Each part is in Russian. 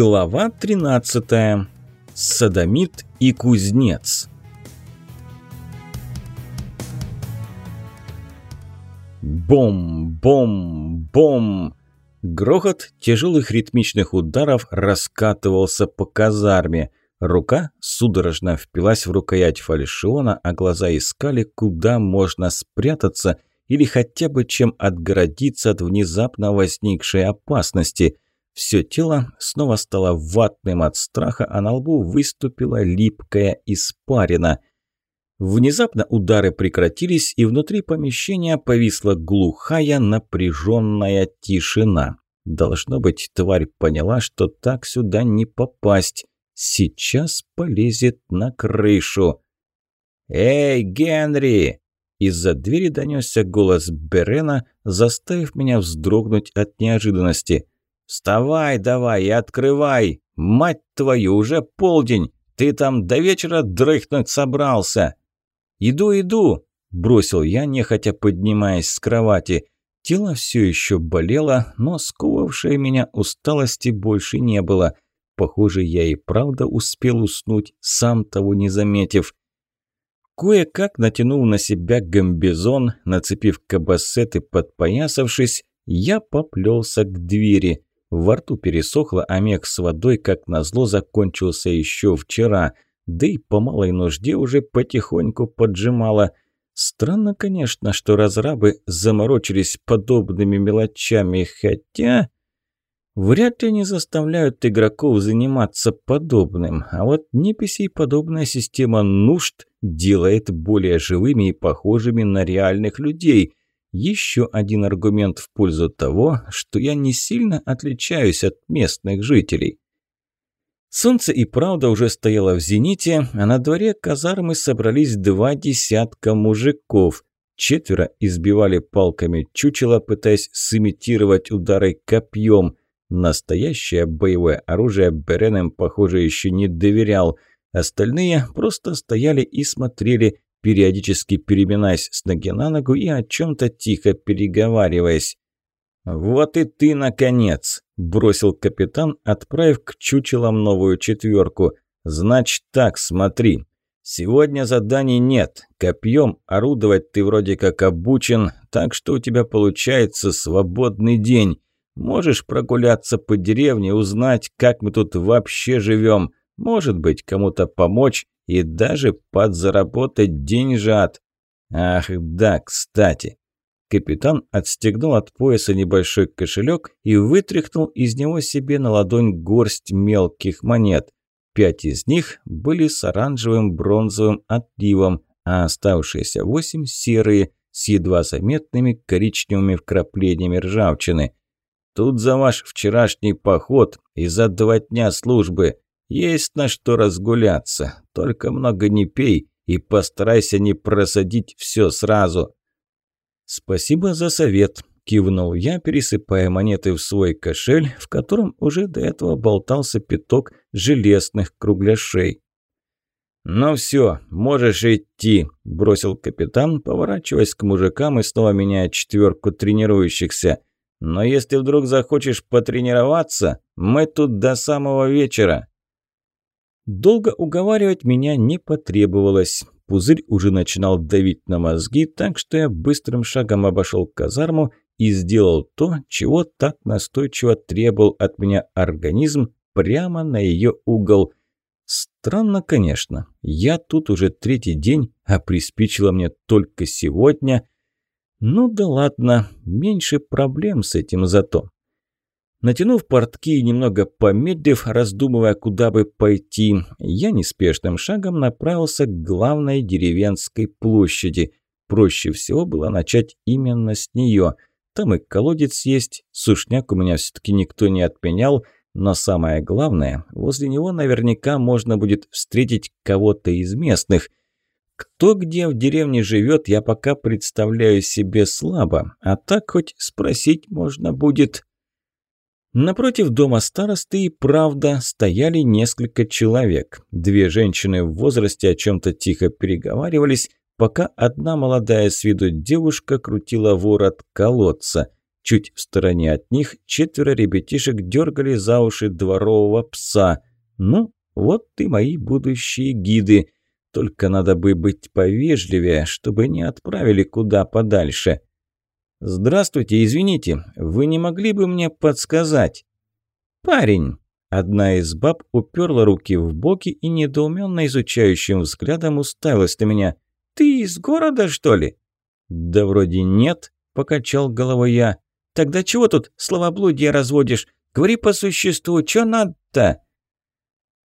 Глава 13. Садомит и кузнец. Бом-бом-бом! Грохот тяжелых ритмичных ударов раскатывался по казарме. Рука судорожно впилась в рукоять фальшиона, а глаза искали, куда можно спрятаться или хотя бы чем отгородиться от внезапно возникшей опасности – все тело снова стало ватным от страха, а на лбу выступила липкая испарина. Внезапно удары прекратились, и внутри помещения повисла глухая напряженная тишина. Должно быть, тварь поняла, что так сюда не попасть. Сейчас полезет на крышу. «Эй, Генри!» Из-за двери донесся голос Берена, заставив меня вздрогнуть от неожиданности – «Вставай давай и открывай! Мать твою, уже полдень! Ты там до вечера дрыхнуть собрался!» «Иду, иду!» – бросил я, нехотя поднимаясь с кровати. Тело все еще болело, но сковавшей меня усталости больше не было. Похоже, я и правда успел уснуть, сам того не заметив. Кое-как натянул на себя гамбизон, нацепив кабасет подпоясавшись, я поплелся к двери. Во рту пересохло, а мех с водой, как назло, закончился еще вчера. Да и по малой нужде уже потихоньку поджимало. Странно, конечно, что разрабы заморочились подобными мелочами, хотя... Вряд ли они заставляют игроков заниматься подобным, а вот неписей подобная система нужд делает более живыми и похожими на реальных людей. Еще один аргумент в пользу того, что я не сильно отличаюсь от местных жителей. Солнце и правда уже стояло в зените, а на дворе казармы собрались два десятка мужиков. Четверо избивали палками чучело, пытаясь сымитировать удары копьем. Настоящее боевое оружие Беренем, похоже, еще не доверял. Остальные просто стояли и смотрели, периодически переминаясь с ноги на ногу и о чем-то тихо переговариваясь. «Вот и ты, наконец!» – бросил капитан, отправив к чучелам новую четверку. «Значит так, смотри. Сегодня заданий нет. Копьем орудовать ты вроде как обучен, так что у тебя получается свободный день. Можешь прогуляться по деревне, узнать, как мы тут вообще живем. Может быть, кому-то помочь и даже подзаработать деньжат. Ах, да, кстати. Капитан отстегнул от пояса небольшой кошелек и вытряхнул из него себе на ладонь горсть мелких монет. Пять из них были с оранжевым бронзовым отливом, а оставшиеся восемь серые, с едва заметными коричневыми вкраплениями ржавчины. Тут за ваш вчерашний поход и за два дня службы. Есть на что разгуляться, только много не пей и постарайся не просадить все сразу. Спасибо за совет, кивнул я, пересыпая монеты в свой кошель, в котором уже до этого болтался пяток железных кругляшей. «Ну все, можешь идти», – бросил капитан, поворачиваясь к мужикам и снова меняя четверку тренирующихся. «Но если вдруг захочешь потренироваться, мы тут до самого вечера». Долго уговаривать меня не потребовалось. Пузырь уже начинал давить на мозги, так что я быстрым шагом обошел казарму и сделал то, чего так настойчиво требовал от меня организм прямо на ее угол. Странно, конечно. Я тут уже третий день, а приспичило мне только сегодня. Ну да ладно, меньше проблем с этим зато. Натянув портки и немного помедлив, раздумывая, куда бы пойти, я неспешным шагом направился к главной деревенской площади. Проще всего было начать именно с нее. Там и колодец есть, сушняк у меня все-таки никто не отменял, но самое главное, возле него наверняка можно будет встретить кого-то из местных. Кто где в деревне живет, я пока представляю себе слабо, а так хоть спросить можно будет. Напротив дома старосты и правда стояли несколько человек. Две женщины в возрасте о чем-то тихо переговаривались, пока одна молодая с виду девушка крутила ворот колодца. Чуть в стороне от них четверо ребятишек дергали за уши дворового пса. Ну, вот и мои будущие гиды. Только надо бы быть повежливее, чтобы не отправили куда подальше. «Здравствуйте, извините, вы не могли бы мне подсказать?» «Парень!» Одна из баб уперла руки в боки и недоуменно изучающим взглядом уставилась на меня. «Ты из города, что ли?» «Да вроде нет», – покачал головой я. «Тогда чего тут словоблудие разводишь? Говори по существу, что надо-то?»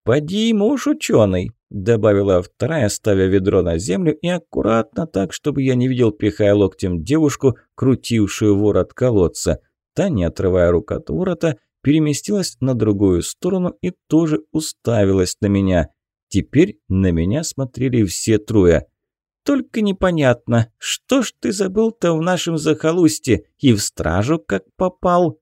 «Поди муж ученый», – добавила вторая, ставя ведро на землю и аккуратно так, чтобы я не видел, пихая локтем девушку, крутившую ворот колодца. Та, не отрывая рук от ворота, переместилась на другую сторону и тоже уставилась на меня. Теперь на меня смотрели все трое. «Только непонятно, что ж ты забыл-то в нашем захолустье и в стражу как попал?»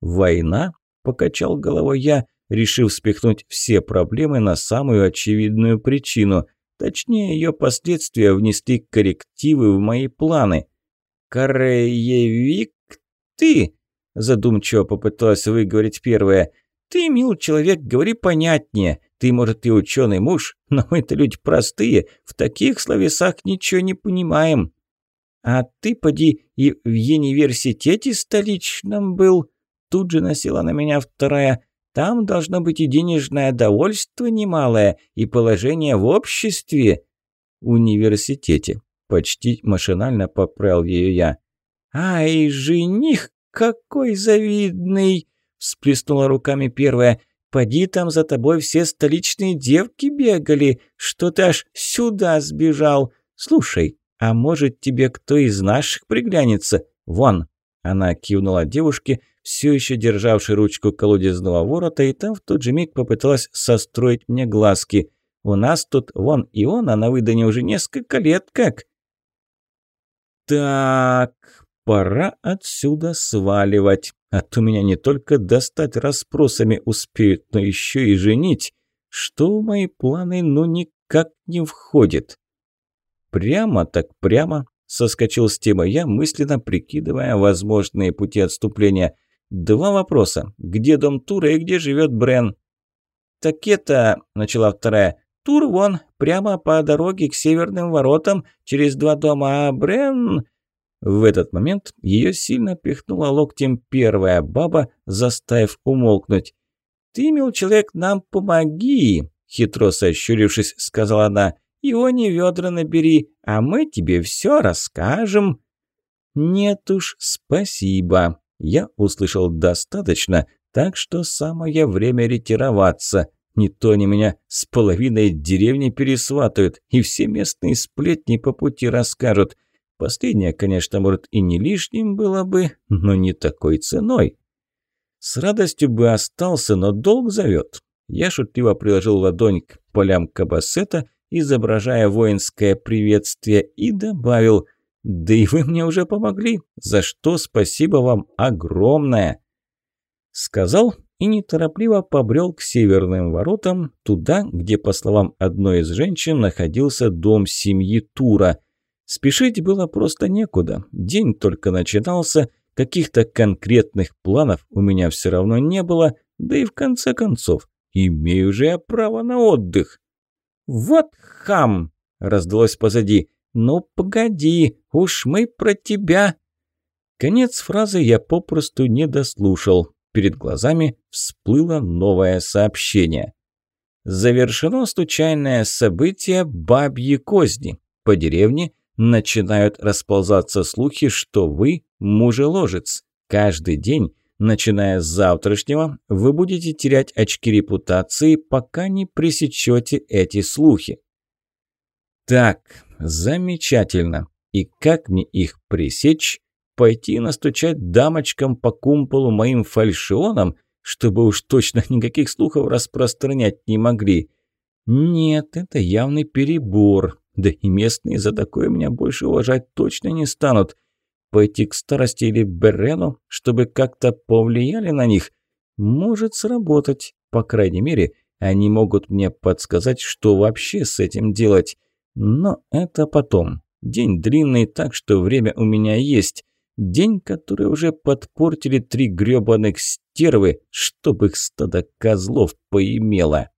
«Война?» – покачал головой я, решив спихнуть все проблемы на самую очевидную причину. Точнее, ее последствия внесли коррективы в мои планы. «Кореевик ты?» Задумчиво попыталась выговорить первая. «Ты, мил человек, говори понятнее. Ты, может, и ученый муж, но мы-то люди простые, в таких словесах ничего не понимаем». «А ты, поди, и в университете столичном был?» Тут же носила на меня вторая. «Там должно быть и денежное довольство немалое, и положение в обществе». «Университете», – почти машинально поправил ее я. «Ай, жених «Какой завидный!» – всплеснула руками первая. «Поди там за тобой все столичные девки бегали, что ты аж сюда сбежал. Слушай, а может тебе кто из наших приглянется? Вон!» Она кивнула девушке, все еще державшей ручку колодезного ворота, и там в тот же миг попыталась состроить мне глазки. «У нас тут вон и он, а на выдане уже несколько лет как». «Так», Пора отсюда сваливать, а то меня не только достать расспросами успеют, но еще и женить, что в мои планы ну никак не входит. Прямо так прямо соскочил с темы я, мысленно прикидывая возможные пути отступления. Два вопроса. Где дом Тура и где живет Брен? «Так это...» – начала вторая. «Тур вон, прямо по дороге к северным воротам, через два дома, а Брен...» В этот момент ее сильно пихнула локтем первая баба, заставив умолкнуть. «Ты, мил человек, нам помоги!» Хитро сощурившись, сказала она. «Его не ведра набери, а мы тебе все расскажем». «Нет уж, спасибо. Я услышал достаточно, так что самое время ретироваться. Не то они меня с половиной деревни пересватают, и все местные сплетни по пути расскажут. Последнее, конечно, может и не лишним было бы, но не такой ценой. С радостью бы остался, но долг зовет. Я шутливо приложил ладонь к полям кабасета, изображая воинское приветствие, и добавил «Да и вы мне уже помогли, за что спасибо вам огромное!» Сказал и неторопливо побрел к северным воротам, туда, где, по словам одной из женщин, находился дом семьи Тура. Спешить было просто некуда. День только начинался, каких-то конкретных планов у меня все равно не было, да и в конце концов, имею же я право на отдых. «Вот хам!» – раздалось позади. «Ну, погоди, уж мы про тебя!» Конец фразы я попросту не дослушал. Перед глазами всплыло новое сообщение. Завершено случайное событие «Бабьи козни». По деревне – начинают расползаться слухи, что вы мужеложец. Каждый день, начиная с завтрашнего, вы будете терять очки репутации, пока не пресечете эти слухи. Так, замечательно. И как мне их пресечь? Пойти настучать дамочкам по кумполу моим фальшионам, чтобы уж точно никаких слухов распространять не могли? Нет, это явный перебор. Да и местные за такое меня больше уважать точно не станут. Пойти к старости или Берену, чтобы как-то повлияли на них, может сработать. По крайней мере, они могут мне подсказать, что вообще с этим делать. Но это потом. День длинный, так что время у меня есть. День, который уже подпортили три грёбаных стервы, чтобы их стадо козлов поимело.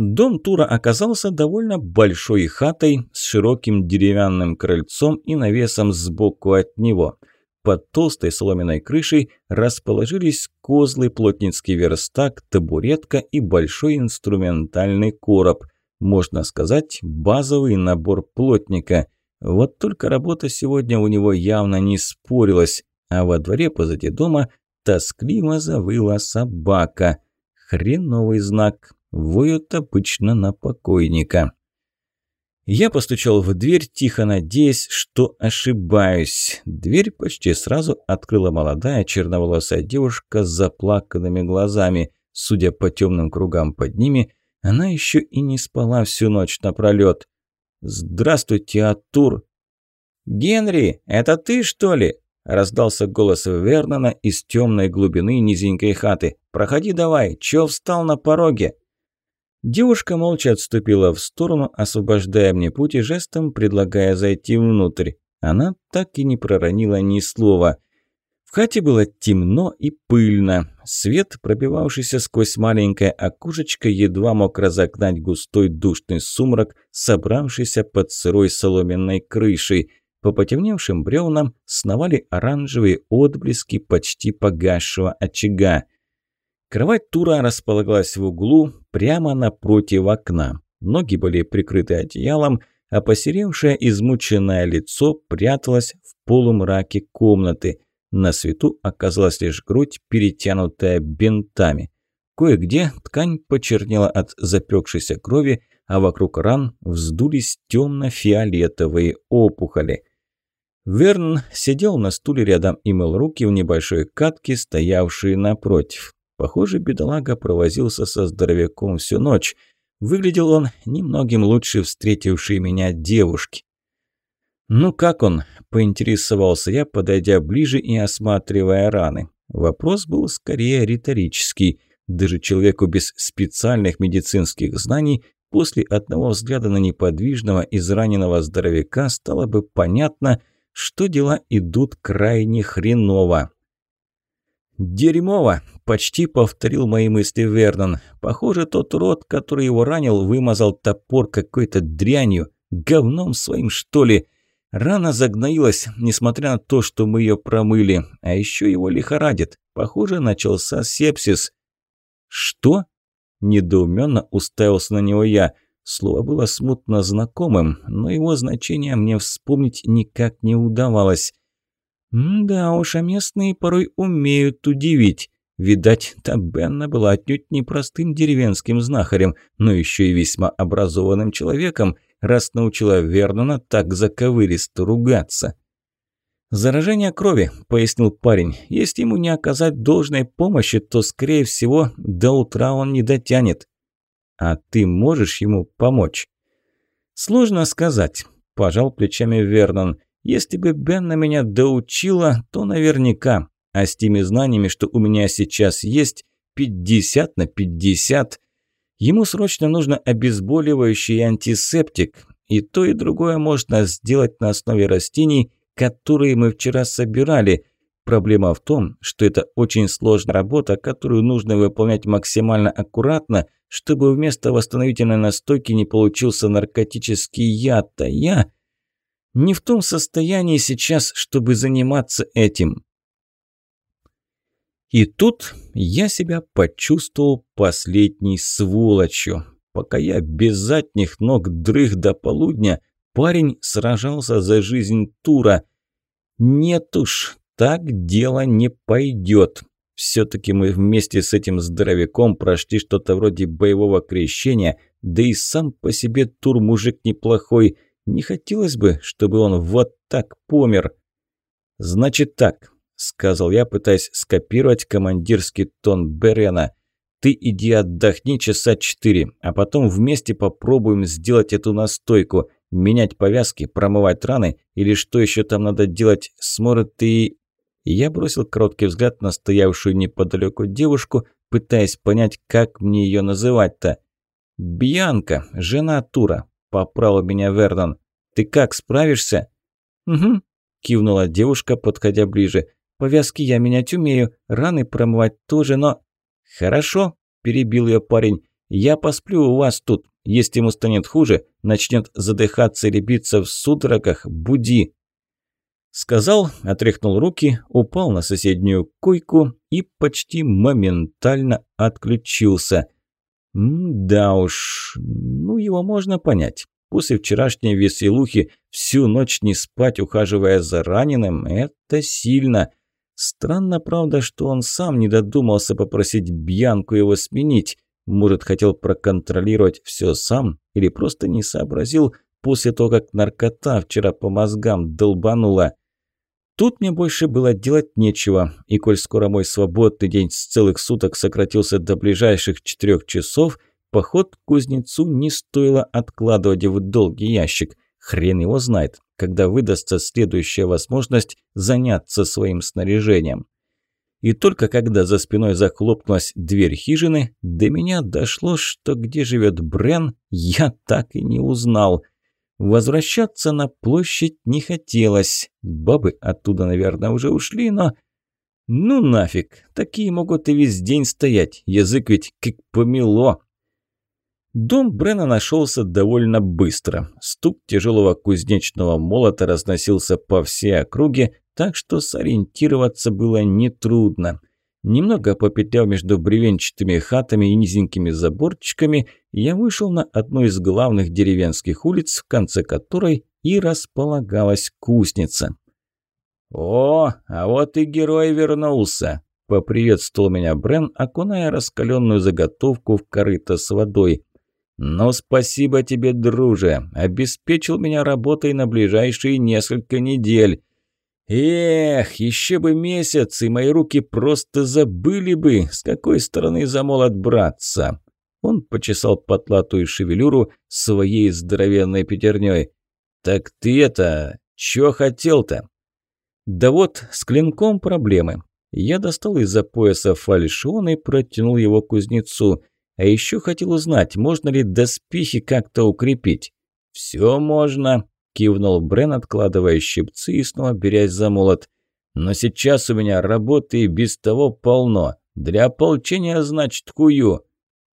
Дом Тура оказался довольно большой хатой с широким деревянным крыльцом и навесом сбоку от него. Под толстой соломенной крышей расположились козлы, плотницкий верстак, табуретка и большой инструментальный короб. Можно сказать, базовый набор плотника. Вот только работа сегодня у него явно не спорилась, а во дворе позади дома тоскливо завыла собака. Хреновый знак. Воют обычно на покойника. Я постучал в дверь, тихо надеясь, что ошибаюсь. Дверь почти сразу открыла молодая черноволосая девушка с заплаканными глазами. Судя по темным кругам под ними, она еще и не спала всю ночь напролет. «Здравствуйте, Атур!» «Генри, это ты, что ли?» Раздался голос Вернона из темной глубины низенькой хаты. «Проходи давай, чё встал на пороге?» Девушка молча отступила в сторону, освобождая мне путь и жестом предлагая зайти внутрь. Она так и не проронила ни слова. В хате было темно и пыльно. Свет, пробивавшийся сквозь маленькое окошечко, едва мог разогнать густой душный сумрак, собравшийся под сырой соломенной крышей. По потемневшим бревнам сновали оранжевые отблески почти погасшего очага. Кровать Тура располагалась в углу, прямо напротив окна. Ноги были прикрыты одеялом, а посеревшее измученное лицо пряталось в полумраке комнаты. На свету оказалась лишь грудь, перетянутая бинтами. Кое-где ткань почернела от запекшейся крови, а вокруг ран вздулись темно-фиолетовые опухоли. Верн сидел на стуле рядом и мыл руки в небольшой катке, стоявшей напротив. Похоже, бедолага провозился со здоровяком всю ночь. Выглядел он немногим лучше встретившей меня девушки. «Ну как он?» – поинтересовался я, подойдя ближе и осматривая раны. Вопрос был скорее риторический. Даже человеку без специальных медицинских знаний после одного взгляда на неподвижного израненного здоровяка стало бы понятно, что дела идут крайне хреново. «Дерьмово!» – почти повторил мои мысли Вернон. «Похоже, тот рот, который его ранил, вымазал топор какой-то дрянью. Говном своим, что ли?» Рана загноилась, несмотря на то, что мы ее промыли. А еще его лихорадит. Похоже, начался сепсис. «Что?» – недоуменно уставился на него я. Слово было смутно знакомым, но его значение мне вспомнить никак не удавалось. Да уж, а местные порой умеют удивить. Видать, та Бенна была отнюдь не простым деревенским знахарем, но еще и весьма образованным человеком, раз научила Вернона так заковыристо ругаться. «Заражение крови», – пояснил парень. «Если ему не оказать должной помощи, то, скорее всего, до утра он не дотянет». «А ты можешь ему помочь?» «Сложно сказать», – пожал плечами Вернон. Если бы Бенна меня доучила, то наверняка. А с теми знаниями, что у меня сейчас есть, 50 на 50. Ему срочно нужно обезболивающий антисептик. И то, и другое можно сделать на основе растений, которые мы вчера собирали. Проблема в том, что это очень сложная работа, которую нужно выполнять максимально аккуратно, чтобы вместо восстановительной настойки не получился наркотический яд. А я не в том состоянии сейчас, чтобы заниматься этим. И тут я себя почувствовал последней сволочью. Пока я без задних ног дрых до полудня, парень сражался за жизнь Тура. Нет уж, так дело не пойдет. Все-таки мы вместе с этим здоровяком прошли что-то вроде боевого крещения, да и сам по себе Тур мужик неплохой – не хотелось бы, чтобы он вот так помер. «Значит так», – сказал я, пытаясь скопировать командирский тон Берена. «Ты иди отдохни часа четыре, а потом вместе попробуем сделать эту настойку, менять повязки, промывать раны или что еще там надо делать, сможет ты...» Я бросил короткий взгляд на стоявшую неподалеку девушку, пытаясь понять, как мне ее называть-то. «Бьянка, жена Тура, – поправил меня Вернон. «Ты как, справишься?» «Угу», – кивнула девушка, подходя ближе. «Повязки я менять умею, раны промывать тоже, но...» «Хорошо», – перебил ее парень. «Я посплю у вас тут. Если ему станет хуже, начнет задыхаться или биться в судорогах, буди». Сказал, отряхнул руки, упал на соседнюю койку и почти моментально отключился. Да уж, ну его можно понять. После вчерашней веселухи всю ночь не спать, ухаживая за раненым, это сильно. Странно, правда, что он сам не додумался попросить Бьянку его сменить. Может, хотел проконтролировать все сам или просто не сообразил после того, как наркота вчера по мозгам долбанула. Тут мне больше было делать нечего, и коль скоро мой свободный день с целых суток сократился до ближайших четырех часов, поход к кузнецу не стоило откладывать в долгий ящик. Хрен его знает, когда выдастся следующая возможность заняться своим снаряжением. И только когда за спиной захлопнулась дверь хижины, до меня дошло, что где живет Брен, я так и не узнал – Возвращаться на площадь не хотелось. Бабы оттуда, наверное, уже ушли, но... Ну нафиг, такие могут и весь день стоять. Язык ведь как помело. Дом Брена нашелся довольно быстро. Стук тяжелого кузнечного молота разносился по всей округе, так что сориентироваться было нетрудно. Немного попетляв между бревенчатыми хатами и низенькими заборчиками, я вышел на одну из главных деревенских улиц, в конце которой и располагалась кузница. «О, а вот и герой вернулся!» – поприветствовал меня Брен, окуная раскаленную заготовку в корыто с водой. «Ну, спасибо тебе, друже, обеспечил меня работой на ближайшие несколько недель». Эх, еще бы месяц, и мои руки просто забыли бы, с какой стороны за молот браться. Он почесал потлатую шевелюру своей здоровенной пятерней. «Так ты это, чё хотел-то?» «Да вот, с клинком проблемы. Я достал из-за пояса фальшон и протянул его кузнецу. А еще хотел узнать, можно ли доспехи как-то укрепить. «Все можно», кивнул Брен, откладывая щипцы и снова берясь за молот. «Но сейчас у меня работы и без того полно. Для ополчения, значит, кую».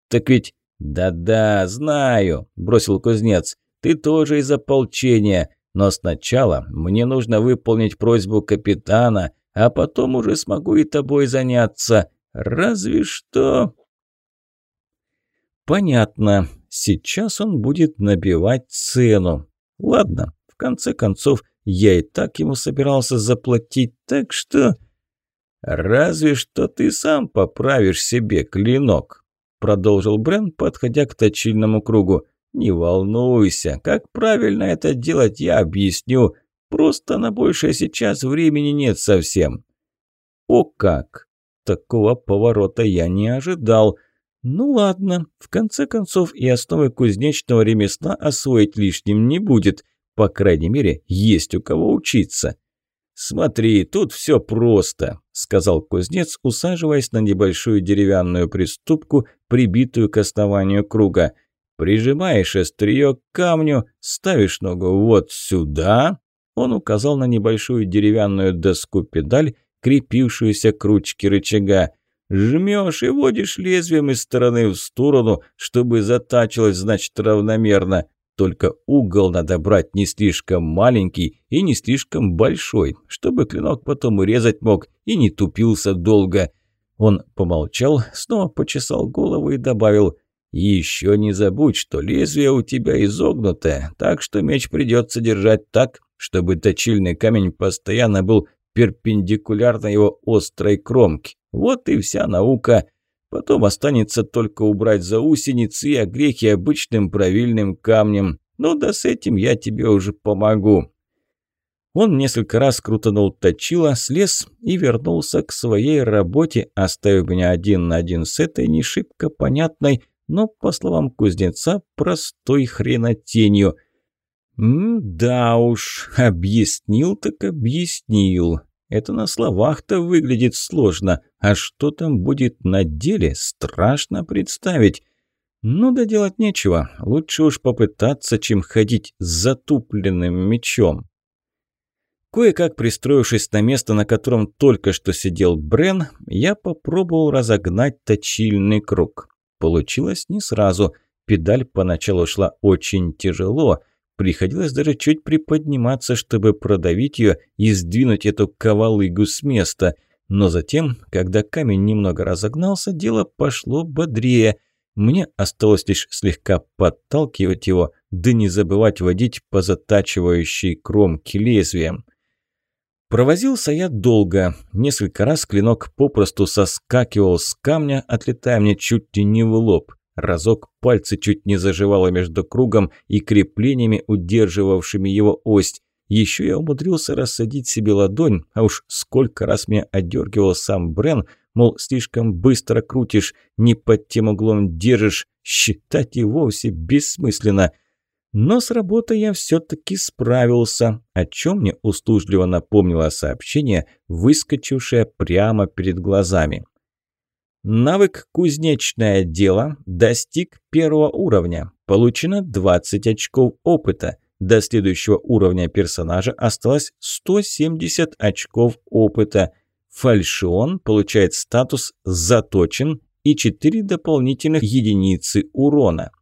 «Так ведь...» «Да-да, знаю», – бросил кузнец. «Ты тоже из ополчения. Но сначала мне нужно выполнить просьбу капитана, а потом уже смогу и тобой заняться. Разве что...» «Понятно. Сейчас он будет набивать цену. Ладно, в конце концов, я и так ему собирался заплатить, так что... «Разве что ты сам поправишь себе клинок», – продолжил Брен, подходя к точильному кругу. «Не волнуйся, как правильно это делать, я объясню. Просто на большее сейчас времени нет совсем». «О как! Такого поворота я не ожидал». «Ну ладно, в конце концов и основы кузнечного ремесла освоить лишним не будет. По крайней мере, есть у кого учиться. «Смотри, тут все просто», – сказал кузнец, усаживаясь на небольшую деревянную приступку, прибитую к основанию круга. «Прижимаешь острие к камню, ставишь ногу вот сюда». Он указал на небольшую деревянную доску-педаль, крепившуюся к ручке рычага. «Жмешь и водишь лезвием из стороны в сторону, чтобы затачилось, значит, равномерно. Только угол надо брать не слишком маленький и не слишком большой, чтобы клинок потом урезать мог и не тупился долго. Он помолчал, снова почесал голову и добавил «И еще не забудь, что лезвие у тебя изогнутое, так что меч придется держать так, чтобы точильный камень постоянно был перпендикулярно его острой кромке. Вот и вся наука». Потом останется только убрать заусеницы и огрехи обычным правильным камнем. Ну да с этим я тебе уже помогу». Он несколько раз крутанул точило, слез и вернулся к своей работе, оставив меня один на один с этой не шибко понятной, но, по словам кузнеца, простой хренотенью. «М-да уж, объяснил так объяснил. Это на словах-то выглядит сложно, а что там будет на деле, страшно представить. Ну да делать нечего, лучше уж попытаться, чем ходить с затупленным мечом. Кое-как пристроившись на место, на котором только что сидел Брен, я попробовал разогнать точильный круг. Получилось не сразу. Педаль поначалу шла очень тяжело. Приходилось даже чуть приподниматься, чтобы продавить ее и сдвинуть эту ковалыгу с места. Но затем, когда камень немного разогнался, дело пошло бодрее. Мне осталось лишь слегка подталкивать его, да не забывать водить по затачивающей кромке лезвием. Провозился я долго. Несколько раз клинок попросту соскакивал с камня, отлетая мне чуть ли не в лоб. Разок пальцы чуть не заживало между кругом и креплениями, удерживавшими его ось. Еще я умудрился рассадить себе ладонь, а уж сколько раз меня одергивал сам Брен, мол, слишком быстро крутишь, не под тем углом держишь, считать и вовсе бессмысленно – но с работой я все-таки справился, о чем мне услужливо напомнило сообщение, выскочившее прямо перед глазами. Навык «Кузнечное дело» достиг первого уровня. Получено 20 очков опыта. До следующего уровня персонажа осталось 170 очков опыта. Фальшион получает статус «Заточен» и 4 дополнительных единицы урона.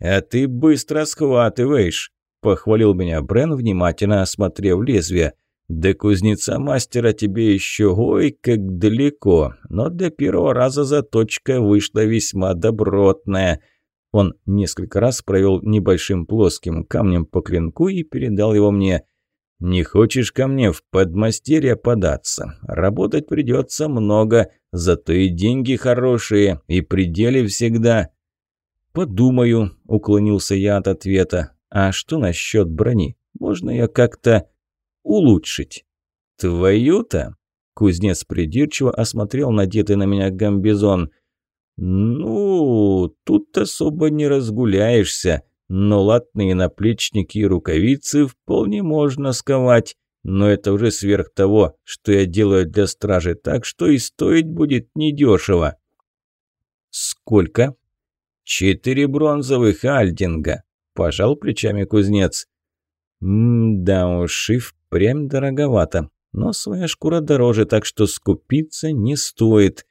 «А ты быстро схватываешь», – похвалил меня Брен, внимательно осмотрев лезвие. «До кузнеца мастера тебе еще ой как далеко, но для первого раза заточка вышла весьма добротная». Он несколько раз провел небольшим плоским камнем по клинку и передал его мне. «Не хочешь ко мне в подмастерье податься? Работать придется много, зато и деньги хорошие, и пределы всегда». «Подумаю», – уклонился я от ответа. «А что насчет брони? Можно ее как-то улучшить?» «Твою-то?» – кузнец придирчиво осмотрел надетый на меня гамбизон. «Ну, тут особо не разгуляешься, но латные наплечники и рукавицы вполне можно сковать». Но это уже сверх того, что я делаю для стражи, так что и стоить будет недешево. «Сколько?» «Четыре бронзовых альдинга», – пожал плечами кузнец. «Да уж, и впрямь дороговато, но своя шкура дороже, так что скупиться не стоит.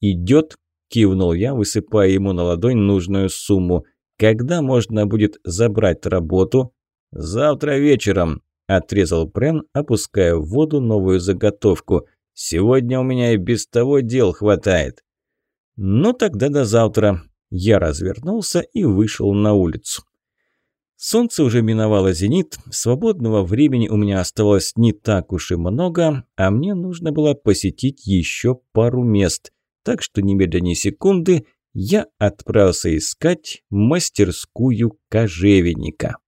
Идет?» – кивнул я, высыпая ему на ладонь нужную сумму. «Когда можно будет забрать работу?» «Завтра вечером», – отрезал Прен, опуская в воду новую заготовку. «Сегодня у меня и без того дел хватает». «Ну тогда до завтра. Я развернулся и вышел на улицу. Солнце уже миновало зенит, свободного времени у меня оставалось не так уж и много, а мне нужно было посетить еще пару мест. Так что немедленно секунды я отправился искать мастерскую кожевенника.